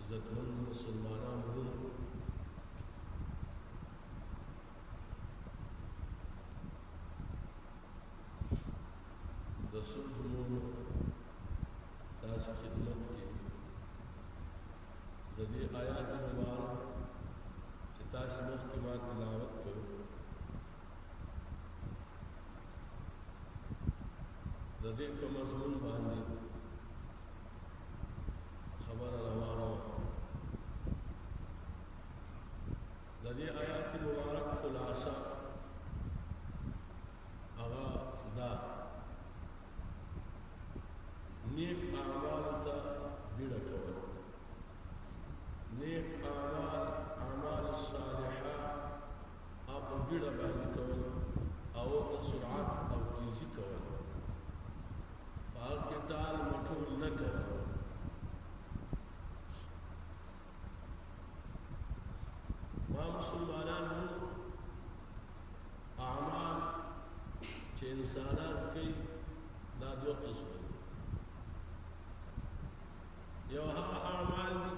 عزتمند مسلمانان ورونو د څو جمعو تاسو خدمت کې د دې آیات مبارک چې تاسو مخکې ما تلاوت کړو د دې په مضمون باندې خبره روانه وه د دې آیات مبارک خلاصه هغه دا نیک اعمال ته بیړه کول نیک اعمال اعمال صالحه او په بیړه باندې کول او ورته سرعت او تیزی کول په هغه کې ټال مټول نه کول ما مسلمانانو اعمال چې انسانان کوي دا دوه قسمه یو هغه اعمال دي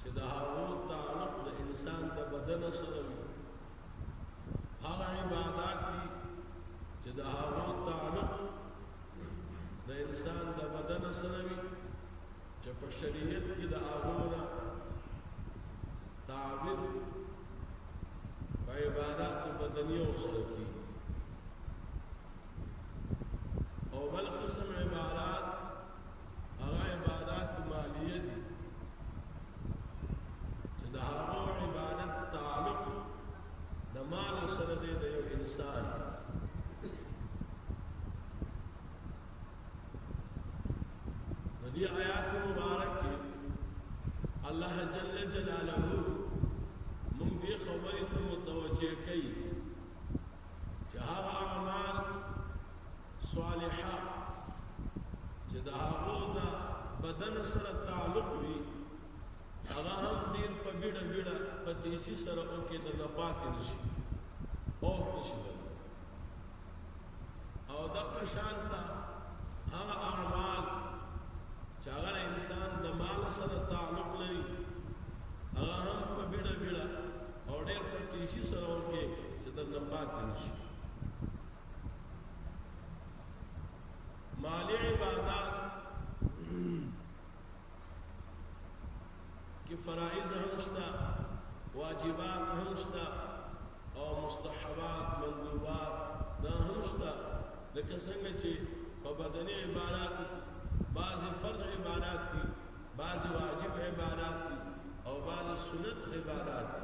چې د هغو تعلق د انسان د بدن سره وي هغه عبادات دي چې د هغو تعلق د انسان د بدن سره وي چې په شریعت کې د هغو نه تعبیر په عبادات بدنیو سره کیږي او بل قسم عبارات هغه عبادات مالیه دي چې د هغه عبادت تعلق د مال سره دی د یو انسان د دې آیات مبارک کې الله جل جلاله مونږ دې خبرې ته متوجه کوي چې هغه اعمال صالحه چې د هغه د بدن سره تعلق وي هغه هم ډیر په بیړه بیړه په تیزی سره او کې د پاتې نشي او نشي او د قشان ته هغه اعمال چې هغه انسان د مال سره تعلق لري هغه هم په بیړه بیړه او ډیر په تیزی سره او کې چې د پاتې نشي مالي عبادات کې فرایض هم شته واجبات هم شته او مستحبات مندوبات دا هم شته لکه څنګه چې په بدني عبادت بعضي فرض عبادت دي بعضي واجب عبادت دي او بعضي سنت عبادت دي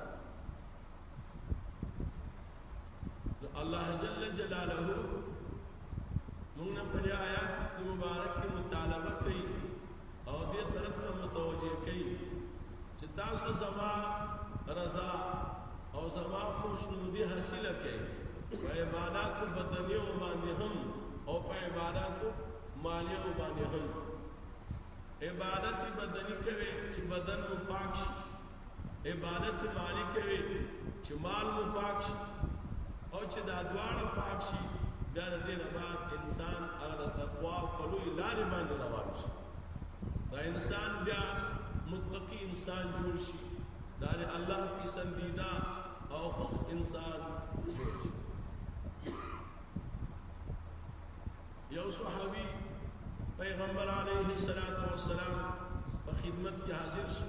نو الله جل جلاله موږ نه په دې آیات مبارک کې مطالبه کوي او دې طرف ته متوجه کوي چې تاسو زما رضا او زما خوشنودي حاصله کړئ په عباداتو بدنیو باندې هم او په عباداتو مالیو باندې هم عبادت بدني کوي چې بدن مو پاک شي عبادت مالی کوي چې مال مو پاک شي او چې دا دواړه پاک شي بیا د دې نه بعد انسان هغه د تقوا په لوی لارې باندې روان شي دا انسان بیا متقی انسان جوړ شي دا د الله پسندیده او خوښ انسان جوړ شي یو صحابي پیغمبر علیه السلام په خدمت کې حاضر شو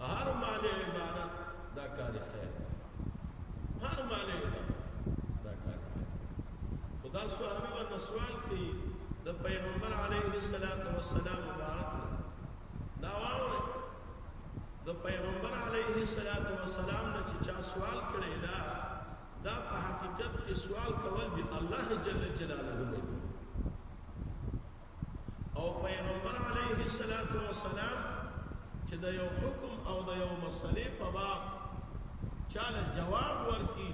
هر مالي عبادت دا کار خیر دی هر مالي عبادت دا کار خیر خدا صحابي ورته سوال کوي د پیغمبر علیه الصلاۃ والسلام مبارک دا واوري د پیغمبر علیه الصلاۃ والسلام نه چې چا سوال کړي دا دا په حقیقت کې سوال کول دی الله جل جلاله دی او پیغمبر علیه الصلوة والسلام چې د یو حکم او د یو مسلې په باب چاله جواب ورکي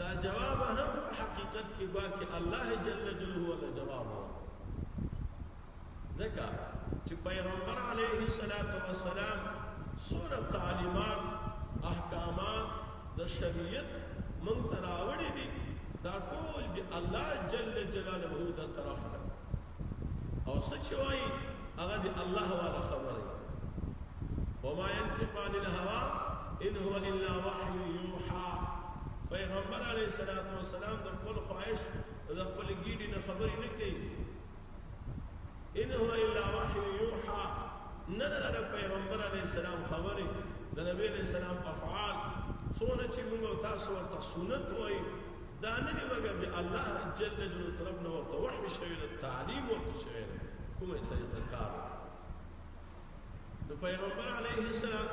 دا جواب هم په حقیقت کې ګواکې الله جل جلاله له جواب ورکړي ځکه چې پیغمبر علیه الصلوة والسلام سوره تعلیمات احکامات د شريعت مونږ ته راوړي دي دا ټول د الله جل جلاله د طرف نه او څه چې وايي هغه د الله والا خبره ده وما ينطق عن الهوى ان هو الا وحي يوحى پیغمبر علیه السلام د خپل خواهش د خپل ګیډي نه خبرې نه کوي ان هو الا وحی یوحا نه ده د پیغمبر علیه السلام خبرې د نبی علیه السلام افعال څونه چې موږ او تاسو ورته سنت وایي دا نه دي مګر د الله جل جلاله طرف نه ورته وحی شوی ده تعلیم ورته شوی ده کومه طریقه کار نو پیغمبر علیه السلام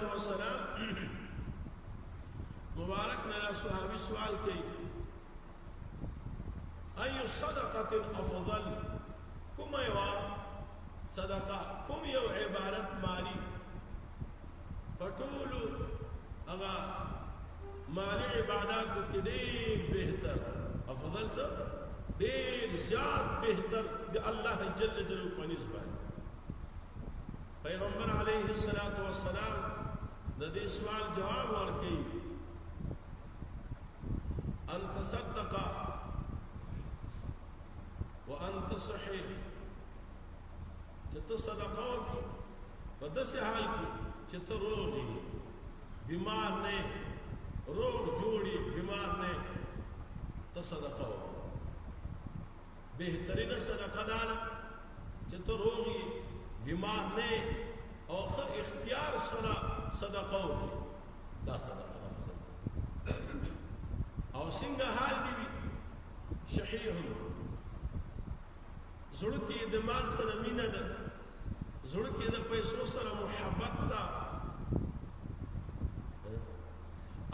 مبارک نه صحابي سوال کوي اي صدقه افضل کومه یوه صدقه کوم یو عبارت مالی په ټولو هغه مالی عباداتو کې ډېر بهتر افضل څه ډېر زیات بهتر د الله جل جلاله په نسبت پیغمبر علیه الصلاۃ والسلام د دې سوال جواب ورکړي ان تصدق وان تصحي چې ته صدقه وکړي په داسې حال کې چې ته روغ یې بیمار نه روغ جوړي بیمار نه ته صدقه وکړي بهترینه صدقه دا ده چې ته روغ یې، بیمار نه یې او ښه اختیار سره صدقه وکړې، دا صدقه ده فضل ته او څنګه حال دې وي شحیح زړه کې د مال سره مینه ده زړه کې د پیسو سره محبت ده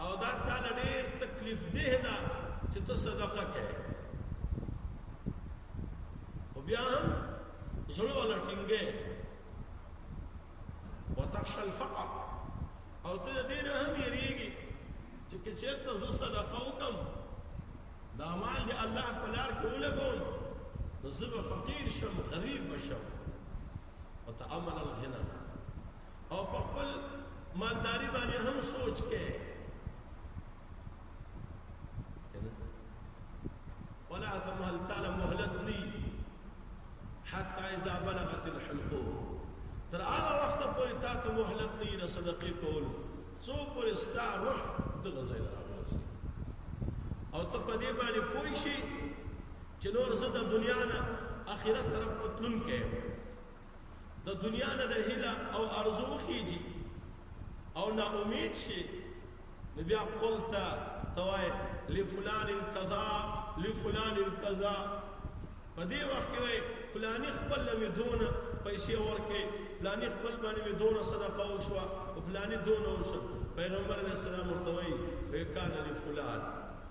او دا تاله ډیر تکلیف ده ده چې ته صدقه کې او بیا هم زړه ولا ټینګه وتخش الفقر او ته دې نه هم یریږي چې که چیرته زه صدقه وکم دا مال دې الله په لار کې ولګوم نو زه به فقیر شم غریب بشم وتعمل الغنى او په خپل مالداری باندې هم سوچ کې کنه ولا تمهل تعالی مهلت ني حتا اذا بلغت الحلقو تر هغه وخت پورې تا ته مهلت ني د صدقې کول څو پورې ستا روح د غزای راغلسي او ته په دې باندې پوي شي چې نور زه د دنیا نه اخرت طرف ته تلون کې د دنیا نه د هیله او ارزو وخیږي او نا امید شي نو بیا قلت توای لفلان کذا لفلان کذا په دې وخت کې وای پلاني خپل مې دونه پیسې ورکې پلاني خپل باندې مې دونه صدقه وشو او پلاني دونه وشو پیغمبر علیه السلام ورته وای وکانه لفلان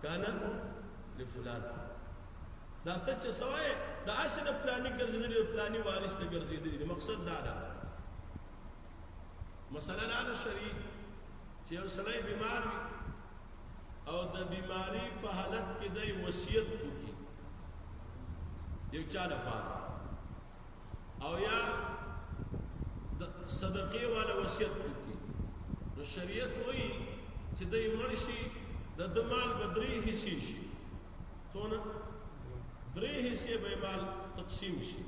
کانه لفلان دا ته چې څه وایې دا هسې د پلاني ګرځېدلي د پلاني وارث ته ګرځېدلي دي مقصد دا ده مسله دا ده شرعي چې یو سړی بیمار وي او د بیماری په حالت کې د وصیت وکړي یو چا لپاره او یا د صدقې والا وصیت وکړي نو شریعت وایي چې د مرشي د دمال بدري حصے شي څونه درې حصے به مال تقسیم شي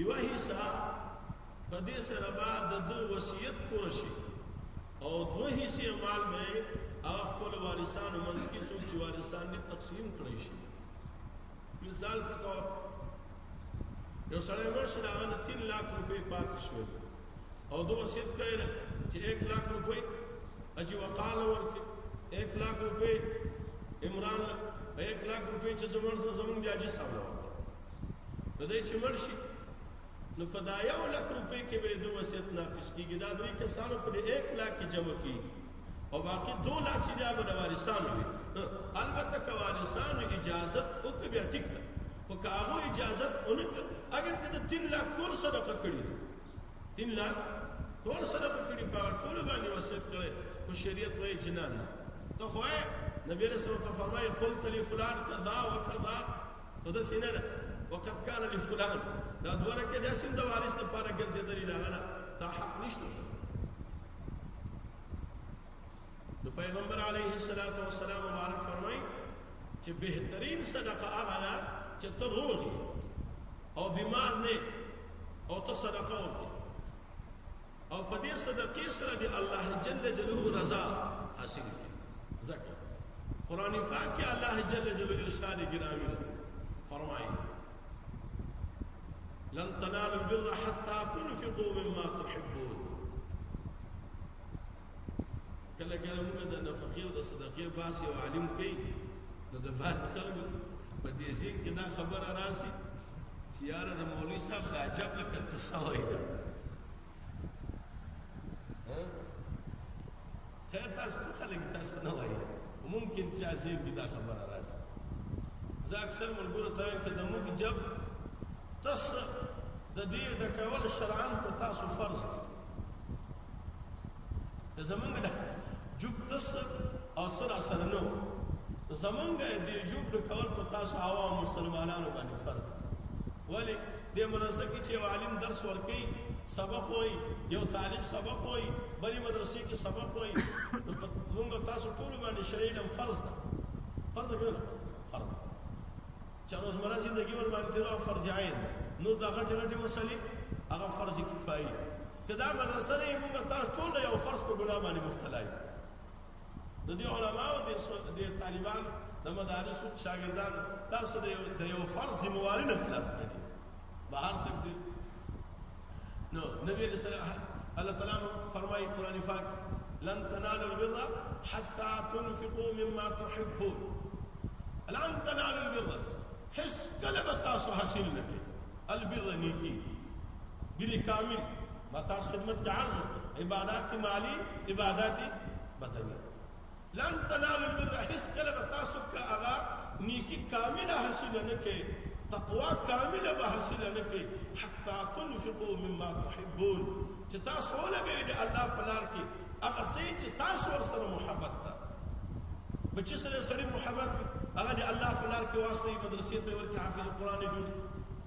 یو حصہ په دې سره به د دو وصیت پوره شي او دوه حصے مال به هغه خپل وارثانو منځ کې څوک چې وارثان دي تقسیم کړی شي مثال په تور یو سړی ورشي دا غنه 3 لک روپۍ پاتې شول او دو وصیت کړی دی چې 1 لاک روپۍ اجي وقال ورکړي 1 لاک روپۍ عمران له 1 لاک روپۍ چې زموږ زموږ بیا جي صاحب له ورکړي نو دای چې مرشي نو په دا یو لاک روپۍ کې به دو وصیت ناقص کیږي دا درې کسانو په 1 لاک کې جمع کیږي او باقی دو لا چې بیا به د وارثانو وي البته که وارثانو اجازت وکړي بیا ټیک ده خو که هغو اجازت ونه کړ اګر که د تین لاک ټول صدقه کړي دي تین لاک ټول صدقه کړي په هغه ټولو باندې وصیت کړی خو شریعت وایي چې نه نه ته خو وایې نبي رسول ته فرمایي قلت لفلان کذا وکذا خو داسې نه ده، وقد کان لفلان، دا دوه رکه داسې هم د وارث لپاره ګرځېدلې، د هغه نه دا حق نشته په دې. نو پیغمبر علیه الصلوة والسلام مبارک فرمایي چې بهترین صدقه هغه ده چې ته روغ یې او بیمار نه یې او ته صدقه ورکړې. او په دې صدقې سره د الله جل جلاله رضا حاصل کړي ځکه قران پاک کې الله جل جلاله ارشاد ګراوي ده فرمایي لن تنالوا البر حتى تنفقوا مما تحبون کله کله موږ د نفقې او د صدقې باس یو عالم کوي نو د باس خلکو په دې ځین کې دا خبره راسي چې یاره د مولوي صاحب د عجب له کته سوی ده خیر تاسو څه خلک تاسو نه وایي ممکن چا ځین کې دا خبره راسي زه اکثر ملګرو ته وایم که د موږ جب تاسو د دې ډکول شرعاً په تاسو فرض دی ته زمونږ نه جوب تس او سره سره نو زمونږ دې جوب د کول په تاسو عوام مسلمانانو باندې فرض دی ولی د مدرسې کې چې عالم درس ورکي سبق وای یو طالب سبق وای بلې مدرسې کې سبق وای مونږ تاسو ټول باندې شریعت فرض ده فرض ده فرض چا روزمره زندګي ورباندې تېروه هغه فرض عين دی نور دا غټې غټې مسلې هغه فرض کفايي که دا مدرسه نه موږ تاسو ټول د یو فرض په ګناه باندې مبتلا یو نو دې علماو دې طالبان د مدارس شاګردان تاسو د یو فرض ذمہ واري نه خلاص کړي بهر تقدیر نو نبی علیہ السلام الله تعالی نو فرمایي قران پاک لن تنالوا البر حتى تنفقوا مما تحبون لن تنالوا البر هیڅ کله به تاسو حاصل نه کړئ البر نیکی بری کامل ما تاسو خدمت کې عرض عبادت مالی عبادت بدنی لن تنالوا البر هیڅکله به تاسو که هغه نیکی کامله حاصله نه کړئ، تقوا کامله به حاصله نه کړئ، حتی تنفقوا مما تحبون چې تاسو ولګوئ د الله په لار کې هغه څه چې تاسو ورسره محبت ده. بچي سره سړي محبت وي، هغه د الله په لار کې واستوي، مدرسې ته یې ورکړي، حافظ قرآن یې جوړ کړي،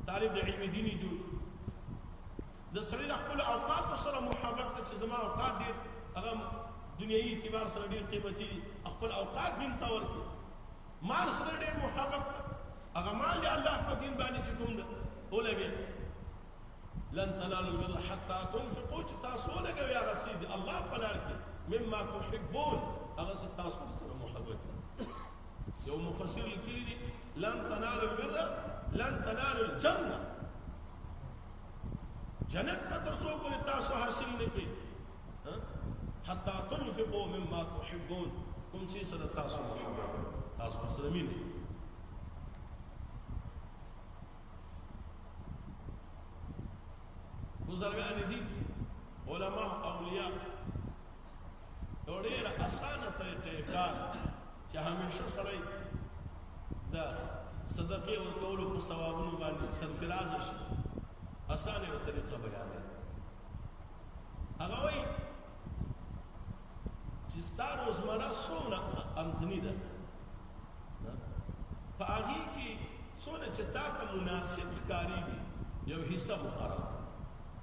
طالب د علم دین یې جوړ کړي. د سړي د خپل اوقاتو سره محبت ته چې زما اوقات ډېر هغه دنیوي اعتبار سره ډېر قیمتي دي خپل اوقات دین ته ورکړي مال سره ډېر محبت ده هغه مال دی الله په دین باندې چې کوم ده ولګي لن تنالوا البر حتى تنفقوا چې تاسو لګوي هغه سي دي الله په لار کې مما تحبون هغه سي تاسو سره محبت یو مفسر لیکلی لن تنالوا البر لن تنالوا الجنه جنت به تر څو پورې تاسو حاصل نه کړئ حتی تنفقوا مما تحبون کوم څه سره تاسو محبت تاسو سره مینه بزرګان دي علما اولیاء یو ډیر اسانه طریقه کار چې همیشه سړی د صدقې ورکولو په ثوابونو باندې سرفراز شي اسانه یو طریقه بیانوي هغه وایي چې ستا روزمره څومره آمدني ده په هغې کې څومره چې تا ته مناسب ښکارېږي یو حصه مقرر کړه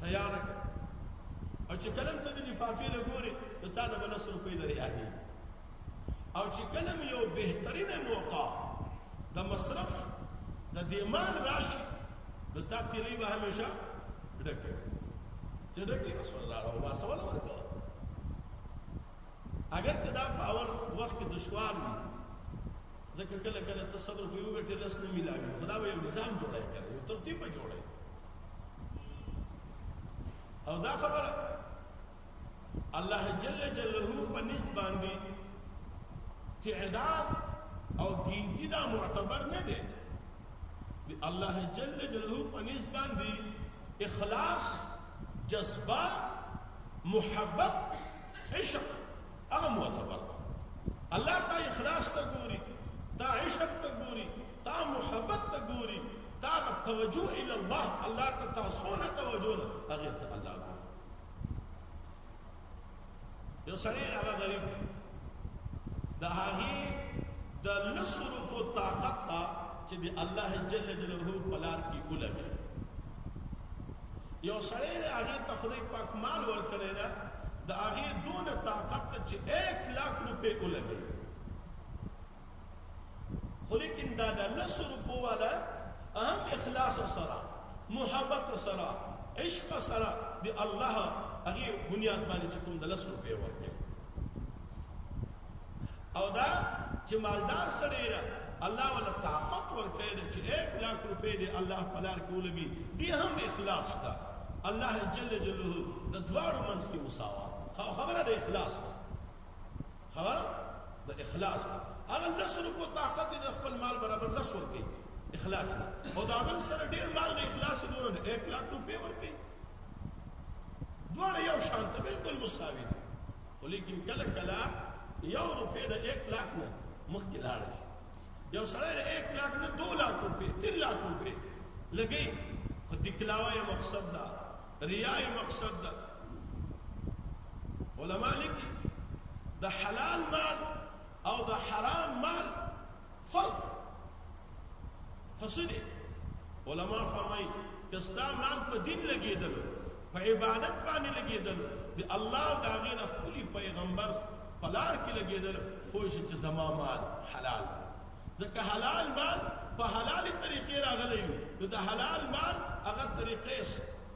تیار کړ او چې کلم ته د لفافې لګوري نو تا د بلس روپۍ در یادې او چې کلم یو بهترین موقع د مصرف د دیمان راشي نو تا تیرې به همیشه ډکه چې ډکه بس الله راو با سوال ورکو اگر کدا په اول وخت کې دشوار وي ځکه کله کله تصرف یو غټه لس نه ملاوي خدا به یو نظام جوړای کړي یو ترتیب جوړای او دا خبره الله جل جلاله په نسبت باندې تعداد او ګینتی دا معتبر نه دی دی الله جل جلاله په نسبت باندې اخلاص جذبه محبت عشق هغه معتبر دی الله تا اخلاص ته ګوري تا عشق ته ګوري تا محبت ته ګوري تا توجه الى الله الله ته تاسو نه توجه نه هغه ته الله ګوري یو سړی هغه غریب دی د هغه د لسر په طاقت ته چې د الله جل جلاله په لار کې ولګي یو سړی هغه ته خدای پاک مال ورکړی نه د هغه دون طاقت چې 1 لک روپے ولګي خو لیکن دا د لسو روپو والا هم اخلاص سره محبت سره عشق سره د الله هغه بنیاد باندې چې کوم د لسو روپې ورکړي او دا چې مالدار سړی نه الله ولا طاقت ورکړي نه چې 1 لک روپې دی الله په لار کې ولګي دی هم اخلاص ده الله جل جلاله د دواړو منځ کې مساوات خبره د اخلاص ده هغه د اخلاص دی هغه لس روپو طاقت یې د خپل مال برابر لس ورکوي اخلاص نه او دا بل سره ډیر مال نه اخلاص یې دوره نه ایک لاک روپې ورکوي دواړه یو شان ته بالکل مساوي دي خو لیکن کله کله یو روپې د ایک لاک نه مخکې لاړ شي یو سره د ایک لاک نه دو لاک روپې تین لاک روپې لګي خو دکلاوه یې مقصد ده ریا یې مقصد ده. علما لیکي، د حلال مال او د حرام مال فرق په څه دی؟ علما فرمایي، که ستا مال په دین لګېدلو، په عبادت باندې لګېدلو، د الله او د هغې د ښکلي پیغمبر په لار کې لګېدلو، پوه شې چې زما مال حلال دی. ځکه حلال مال په حلالې طریقې راغلی وي، نو د حلال مال هغه طریقه،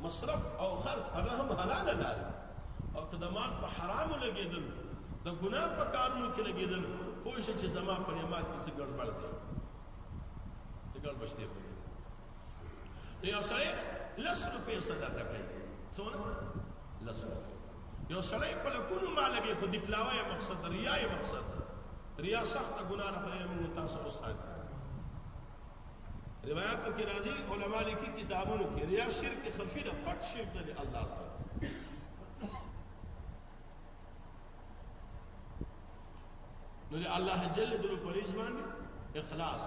مصرف او خرڅ، هغه هم حلاله لاره وي او که د مال په حرامو لګېدلو، د ګناه په کارونو کې لګېدلو، پوه شه چې زما په دې مال کې څه ګړبړ دی، څه ګړبشتې پکې. نو یو سړی لس روپۍ صدقه کوي څونه لس روپۍ یو سړی په لکونو مالګې خو د پلاوه یې مقصد د ریا یې مقصد ده ریا سخته ګناه ده خدای موږ تاسو وساتي روایتو کې راځي علما لیکي کتابونو کې ریا شرک خفي ده پټ شرک ده الله سره نو الله جل جلاله په ریز باندې اخلاص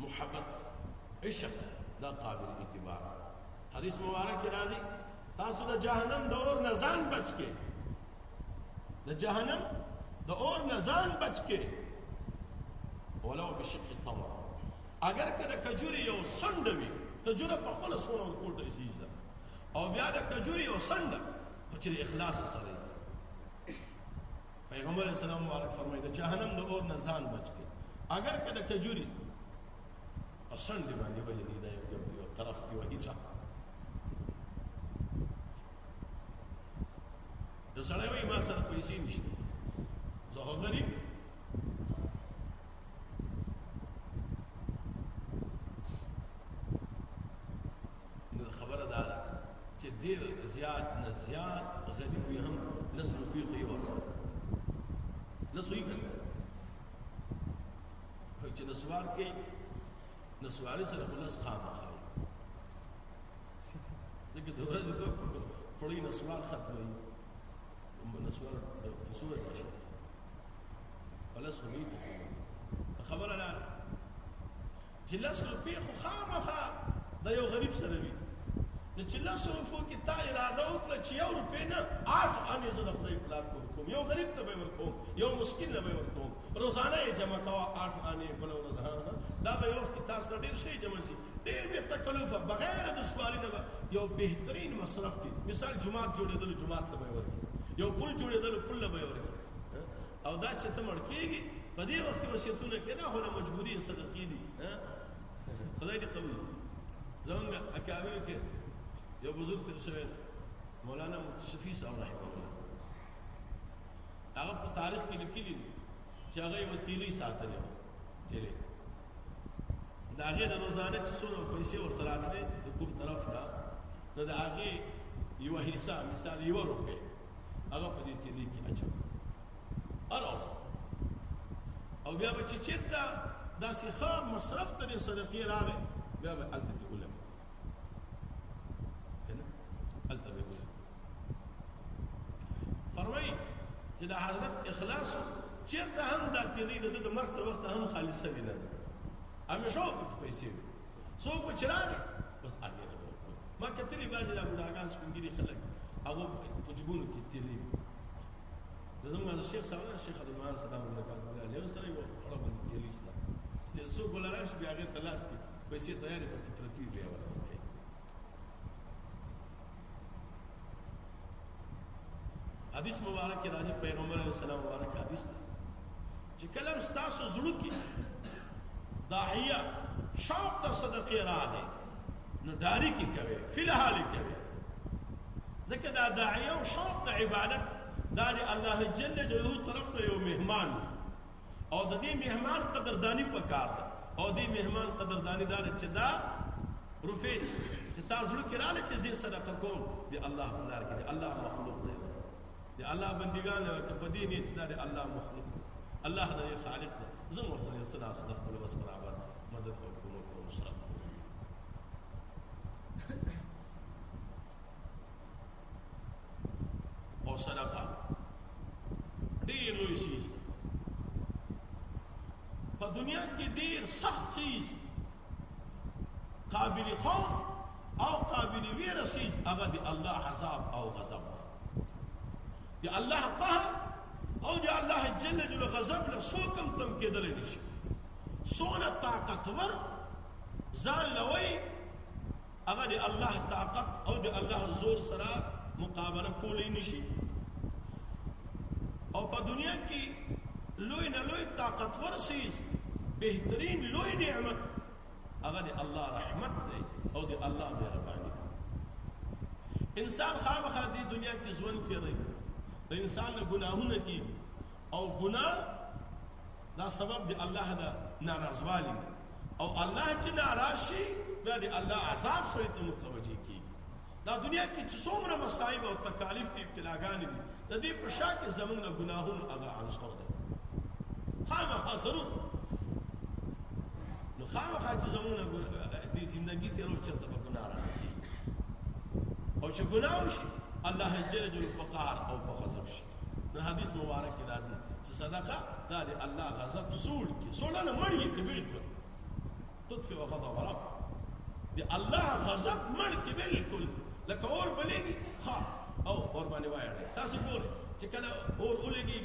محبت عشق دا قابل اعتبار حدیث مبارک کې راځي تاسو د جهنم د اور نه ځان بچ کې د جهنم د اور نه ځان بچ کې ولو بشق التمر اگر کله کجوري یو سند وي کجوره په خپل سونه ورکوټه سیږي او بیا د کجوري او سنډه خو چې اخلاص سره پیغمبر اسلام مبارک فرمایي د جهنم د اور نه ځان بچ کړي اگر که د کجوري او سنډه باندې ولې دی دا یو طرف یو حصہ د سړی وای ما سره پیسې نشته زه هو غریب نو خبره دا ده چې ډېر زیات نه زیات غریب وي هم لس روپۍ خو یې ورسره لس وي که نه چې نسوار کوي نسواري سره خو لس خامخا وي ځکه د ورځې دوه پړۍ نسوار ختموي نسوار په څو ویلی شي په لس خو نه وي تقریبا خبره دا ده چې لس روپې خو خامخا د یو غریب سره وي نو چې لس روپو کې تا اراده وکړه چې یو روپې نه آټ انې زه د خدای پلار کور کوم یو غریب ته به ورکوم یو مسکین له به ورکوم روزانه یې جمع کوه آټ انې بله ورځ ها ها دا به یو وخت کې تاسو نه ډېر شی جمع شي ډېر بې تکلفه بغیر دشواري نه به یو بهترین مصرف کې مثال جومات جوړېدلو جومات له به یې ورکړي یو پل جوړېدلو پل له به یې ورکړي او دا چې ته مړ کېږي په دې وخت کې وصیتونه کې دا خو له مجبوري صدقې دي خدای دې قبول زمونږ اکابرو کې یو بزرګ تر شوی مولانا مفتی شفیع صاحب رحمه الله هغه په تاریخ کې لیکلي دي چې هغه یو تیلی ساتلی و تیلی د هغې د روزانه چې څونه پیسې ورته راتلې د کوم طرف نه نو د هغې یوه حصه مثال یوه روپۍ هغه په دې تیلې کې اچوي هره ورځ او بیا به چې چېرته داسې ښه مصرف ته د صدقې راغی بیا به هلته کې ولګي که نه هلته به ولګي فرمایي چې د حضرت اخلاص چېرته هم دا تیلې د ده د مرګ تر وخته هم خالصه وي نه ده همیشه به پکې پیسې وي څوک به چې راغی بس عاجله به ورکول ما کتلي بعضې دا بوډاګان سپینګیري خلک هغه په جبونو کې تیلي د زموږ د شیخ صاحب نه شیخ عبدالرحمن صدا مبارکات مولا له سره یو خړه باندې تیلي شته چې څوک ولا راشي بیا هغه تلاش کې پیسې تیارې پکې پرتی دی ولا حدیث مبارک کې راځي پیغمبر علیه السلام مبارک حدیث دی چې کله تاسو زړه کې داعیه شوق د صدقې راغی نو ډاری کې کوي فلحال کوي ځکه دا داعیه او شوق د عبادت دا د الله جل جلاله طرف له یو مهمان او د دې مهمان قدردانی په کار ده او دې مهمان قدردانی دا چې دا روفه چې تا زړه کې رااله چې زه صدقه کوم د الله په لار کې د الله مخلوق دی د الله بندګان له په دې نیت چې دا د الله مخلوق دی الله د خالق دی زه مو سره سره صدقه خپل وس برابر مدد او کومک او نصرت کوم او صدقه ډیر لوی چیز په دنیا کې ډیر سخت چیز قابل خوف او قابل ویره چیز هغه دی الله عذاب او غضب دی الله قهر او دی الله جل جلاله غضب له سوکم تم کېدل نشي سونه طاقتور ځان لوي هغه د الله طاقت او د الله زور سره مقابله کولی نشي او په دنیا کې لوی نه لوی طاقتور سیز بهترین لوی نعمت هغه د الله رحمت دی او د الله مهرباني ده انسان خامخا د دنیا کې ژوند کوي د انسان له ګناهونو کې او ګناه دا سبب د الله د ناراضوالي دی او الله چې دا راشي بیا د الله عذاب سره ته متوجي کیږي دا دنیا کې چې څومره مصايب او تکالیف او ابتلاګان دي د دې په شا کې زمونږ نه ګناهونه هغه عنصر دی خامخا ضرور نو خامخا چې زمونږ نه دې ژوندۍ تیرو چې ته په ګناه راځي او چې ګناه وشي الله جل جلاله په قهر او په غضب شي نو حدیث مبارک کې راځي چې صدقه دا د الله غضب سوړ کې سوړ نه مړی کې بالکل تطفئ غضب رب د الله غضب مړ کې بالکل لکه اور بلېږي ها او اور باندې وایړ تاسو ګورئ چې کله اور ولګي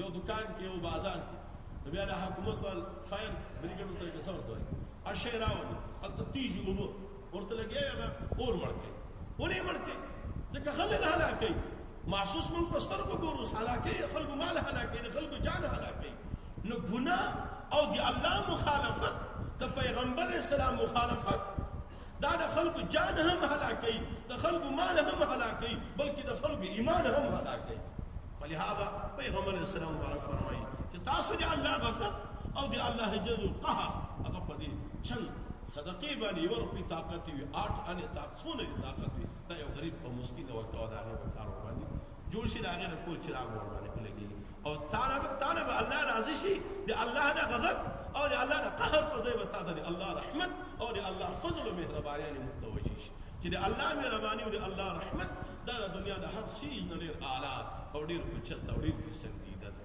یو دکان کې یو بازار کې نو بیا د حکومت وال فایر بریګیډ ته څه ورته وایي اشیراو التتیجو ورته لګیا هغه اور مړ کړئ ولې مړ کړئ ځکه خلک هلاکئ محسوس مونږ په سترګو ګورو اوس هلاکئ خلکو مال هلاکئ د خلکو جان هلاکئ نو ګناه او د الله مخالفت د پیغمبر اسلام مخالفت دا د خلکو جان هم هلاکئ د خلکو مال هم هلاکئ بلکې د خلکو ایمان هم هلاکئ فلهذا پیغمبر اسلام مبارک فرمایي چې تاسو د الله غضب او د الله جل قهر هغه په دې چل صدقې باندې یوه روپۍ طاقت وي آټ انې طاقت څونه یې طاقت وي دا یو غریب او مسکین ته ورکوه د هغې به کار ورباندې جوړ شي د هغې د کور چراغ به ورباندې ولګېږي او تاله به تاله به الله راضي شي د الله نه غضب او د الله نه قهر په ځای به تا ته د الله رحمت او د الله فضل او مهربانیانې متوجه شي چې د الله مهرباني او د الله رحمت دا د دنیا د هر څیز نه ډېر اعلی او ډېر اوچت او ډېر فسندیده ده